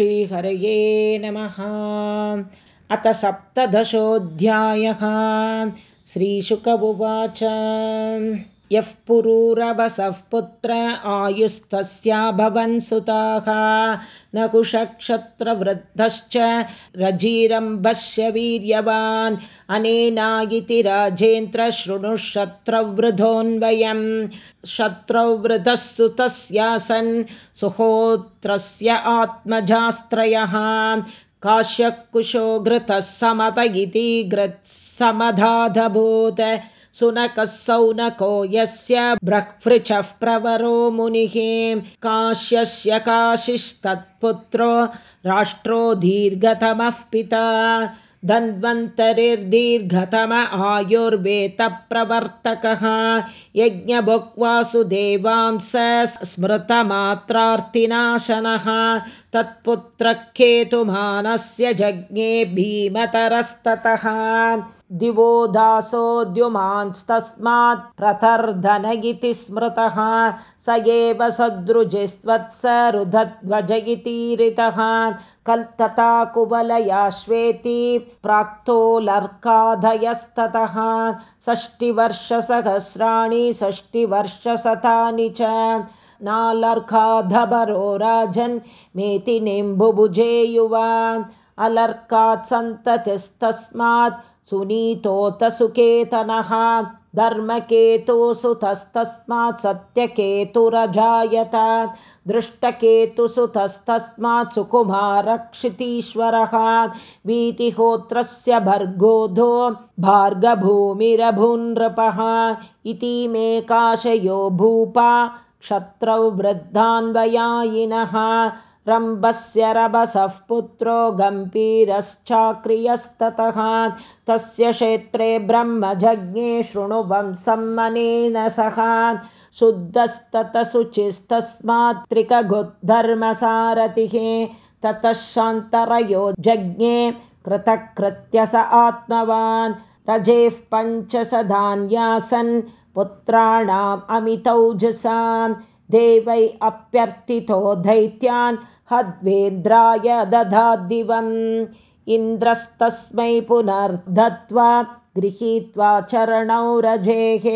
श्रीहरये नमः। अथ सप्तदशोऽध्यायः। श्रीशुक उवाच यः पुरूरवसः पुत्र आयुस्तस्याभवन् सुताः न कुशक्षत्रवृद्धश्च रजीरम्भस्य वीर्यवान्। अनेनायिति राजेन्द्र शृणुशत्रवृधोऽन्वयं शत्रौवृधः सुतस्यासन् सुहोत्रस्य आत्मजास्त्रयः। काश्यकुशो घृतः समत इति घृत्समधाधभूत सुनकः सौनको यस्य ब्रह्फृचः प्रवरो मुनिः काश्यस्य काशिस्तत्पुत्रो राष्ट्रो दीर्घतमः पिता धन्वन्तरिर्दीर्घतम आयुर्वेतप्रवर्तकः यज्ञभुक्वासुदेवांस स्मृतमात्रार्तिनाशनः तत्पुत्रकेतुमानस्य जज्ञे भीमतरस्ततः दिवो दासोऽद्युमांस्तस्मात् प्रतर्धन इति स्मृतः स एव सदृजिस्त्वत्स रुधध्वज इतीरितः कल्तता कुवलयाश्वेति प्राक्तोलर्काधयस्ततः। षष्टिवर्षसहस्राणि षष्टिवर्षशतानि च। नालर्काधभरो राजन् मेतिनिम्बुभुजे युवा। अलर्कात् सन्ततिस्तस्मात् सुनीतोत सुकेतनः धर्मकेतुसुतस्तस्मात् सत्यकेतुरजायत दृष्टकेतुसुतस्तस्मात् सुकुमारक्षितीश्वरः वीतिहोत्रस्य भर्गोधो भार्गभूमिरभूनृपः काशयो भूपा क्षत्रौ वृद्धान्वयायिनः रम्भस्य रभसः पुत्रो गम्भीरश्चाक्रियस्ततः तस्य क्षेत्रे ब्रह्मजज्ञे शृणु वंसम्मनेन सह शुद्धस्ततशुचिस्तस्मात्त्रिकगुद्धर्मसारथिः ततः शान्तरयो जज्ञे कृतकृत्य स आत्मवान्। रजेः पञ्चसधान्यासन् पुत्राणाम् अमितौजसां देवै अप्यर्थितो दैत्यान् हद्वेन्द्राय दधाद्दिवम् इन्द्रस्तस्मै पुनर्दत्वा गृहीत्वा चरणौ रजेः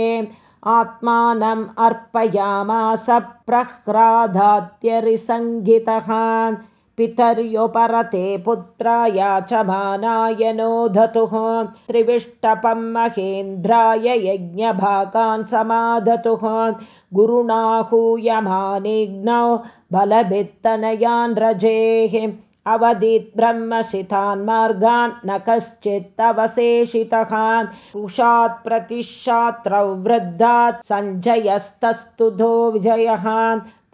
आत्मानम् अर्पयामास प्रह्रादात्यरिसङ्गितः पितर्योपरते पुत्राय च मानाय नोधतुः त्रिविष्टपं महेन्द्राय यज्ञभागान् समादतुः गुरुणाहूयमानिघ्नौ बलभित्तनयान् रजेः। अवदित् ब्रह्मशितान् मार्गान् न कश्चित् अवशेषितः कुशात् प्रतिशात्रौ वृद्धात् सञ्जयस्तस्तुधो विजयः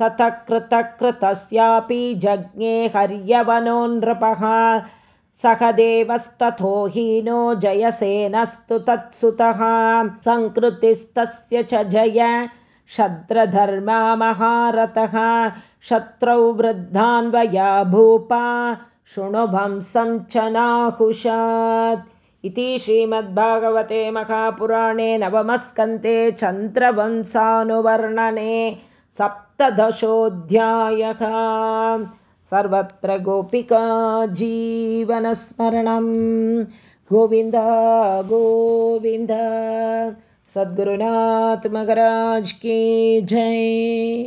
ततः कृतकृतस्यापि जज्ञे हर्यवनो नृपः सह देवस्तथो हीनो जयसेनस्तु तत्सुतः। सङ्कृतिस्तस्य च जय शद्रधर्मा महारथः। शत्रौ वृद्धान्वया भूपा शृणुभं सञ्चनाहुषात् इति श्रीमद्भागवते महापुराणे नवमस्कन्ते चन्द्रवंसानुवर्णने सप्तदशोऽध्यायः। सर्वत्र गोपिका जीवनस्मरणं। गोविन्द गोविन्द। सद्गुरुनाथ की जय